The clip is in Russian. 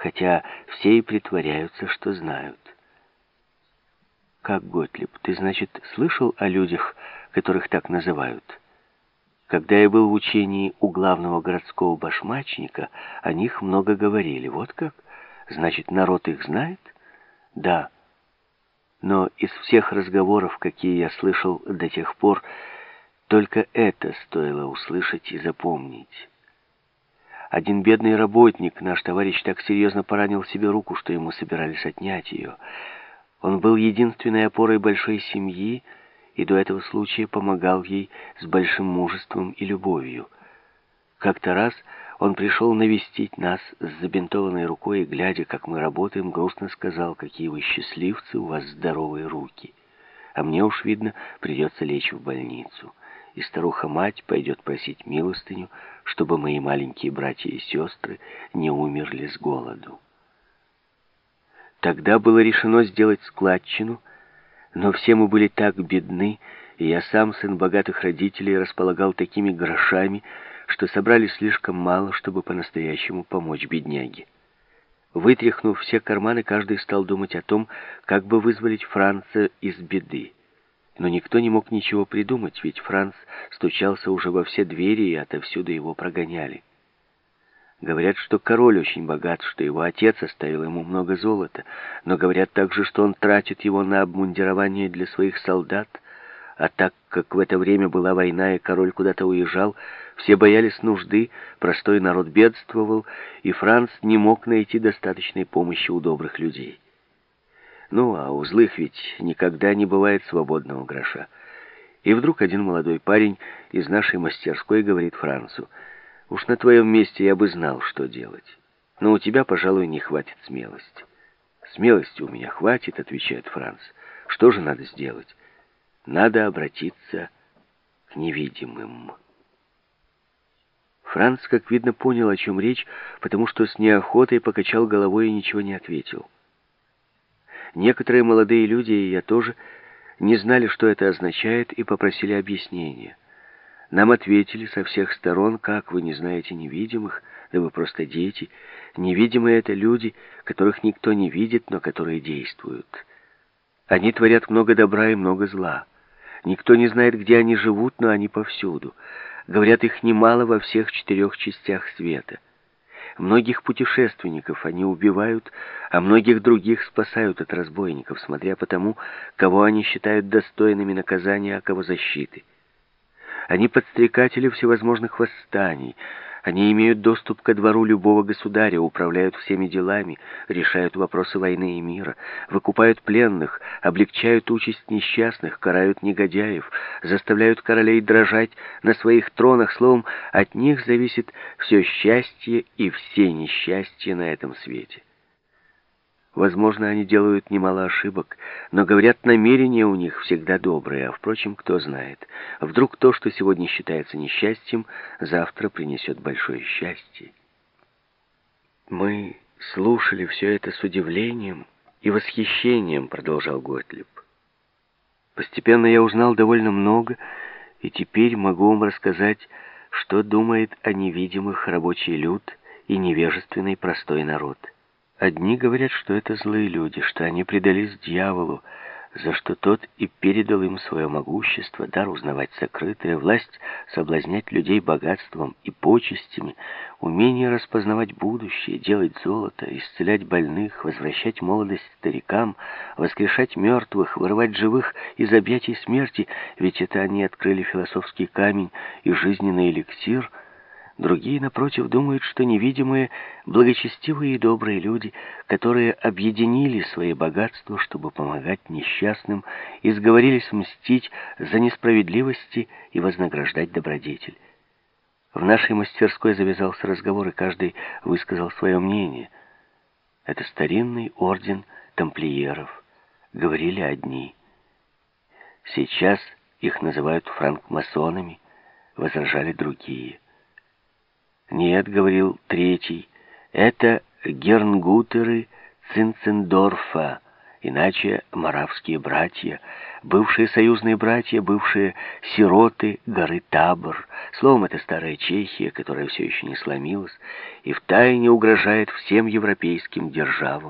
хотя все и притворяются, что знают. Как, Готлиб, ты, значит, слышал о людях, которых так называют? Когда я был в учении у главного городского башмачника, о них много говорили. Вот как? Значит, народ их знает? Да. Но из всех разговоров, какие я слышал до тех пор, только это стоило услышать и запомнить. Один бедный работник, наш товарищ, так серьезно поранил себе руку, что ему собирались отнять ее. Он был единственной опорой большой семьи и до этого случая помогал ей с большим мужеством и любовью. Как-то раз он пришел навестить нас с забинтованной рукой и, глядя, как мы работаем, грустно сказал, какие вы счастливцы, у вас здоровые руки. А мне уж, видно, придется лечь в больницу и старуха-мать пойдет просить милостыню, чтобы мои маленькие братья и сестры не умерли с голоду. Тогда было решено сделать складчину, но все мы были так бедны, и я сам, сын богатых родителей, располагал такими грошами, что собрали слишком мало, чтобы по-настоящему помочь бедняге. Вытряхнув все карманы, каждый стал думать о том, как бы вызволить Франца из беды. Но никто не мог ничего придумать, ведь Франц стучался уже во все двери, и отовсюду его прогоняли. Говорят, что король очень богат, что его отец оставил ему много золота, но говорят также, что он тратит его на обмундирование для своих солдат, а так как в это время была война и король куда-то уезжал, все боялись нужды, простой народ бедствовал, и Франц не мог найти достаточной помощи у добрых людей. Ну, а у злых ведь никогда не бывает свободного гроша. И вдруг один молодой парень из нашей мастерской говорит Францу, «Уж на твоем месте я бы знал, что делать. Но у тебя, пожалуй, не хватит смелости». «Смелости у меня хватит», — отвечает Франц. «Что же надо сделать?» «Надо обратиться к невидимым». Франц, как видно, понял, о чем речь, потому что с неохотой покачал головой и ничего не ответил. Некоторые молодые люди, и я тоже, не знали, что это означает, и попросили объяснения. Нам ответили со всех сторон, как вы не знаете невидимых, да вы просто дети. Невидимые — это люди, которых никто не видит, но которые действуют. Они творят много добра и много зла. Никто не знает, где они живут, но они повсюду. Говорят, их немало во всех четырех частях света. Многих путешественников они убивают, а многих других спасают от разбойников, смотря по тому, кого они считают достойными наказания, а кого защиты. Они подстрекатели всевозможных восстаний, они имеют доступ ко двору любого государя, управляют всеми делами, решают вопросы войны и мира, выкупают пленных, облегчают участь несчастных, карают негодяев, заставляют королей дрожать на своих тронах. Словом, от них зависит все счастье и все несчастья на этом свете. Возможно, они делают немало ошибок, но, говорят, намерения у них всегда добрые, а, впрочем, кто знает. Вдруг то, что сегодня считается несчастьем, завтра принесет большое счастье. Мы слушали все это с удивлением и восхищением, продолжал Готлиб. Постепенно я узнал довольно много, и теперь могу вам рассказать, что думает о невидимых рабочий люд и невежественный простой народ. Одни говорят, что это злые люди, что они предались дьяволу, за что тот и передал им свое могущество, дар узнавать сокрытое, власть соблазнять людей богатством и почестями, умение распознавать будущее, делать золото, исцелять больных, возвращать молодость старикам, воскрешать мертвых, вырывать живых из объятий смерти, ведь это они открыли философский камень и жизненный эликсир — Другие, напротив, думают, что невидимые, благочестивые и добрые люди, которые объединили свои богатства, чтобы помогать несчастным, и сговорились мстить за несправедливости и вознаграждать добродетель. В нашей мастерской завязался разговор, и каждый высказал свое мнение. Это старинный орден тамплиеров, говорили одни. Сейчас их называют франкмасонами, возражали другие. «Нет», — говорил третий, — «это гернгутеры Цинцендорфа, Иначе маравские братья, бывшие союзные братья, бывшие сироты горы Табор, словом, это старая Чехия, которая все еще не сломилась и втайне угрожает всем европейским державам.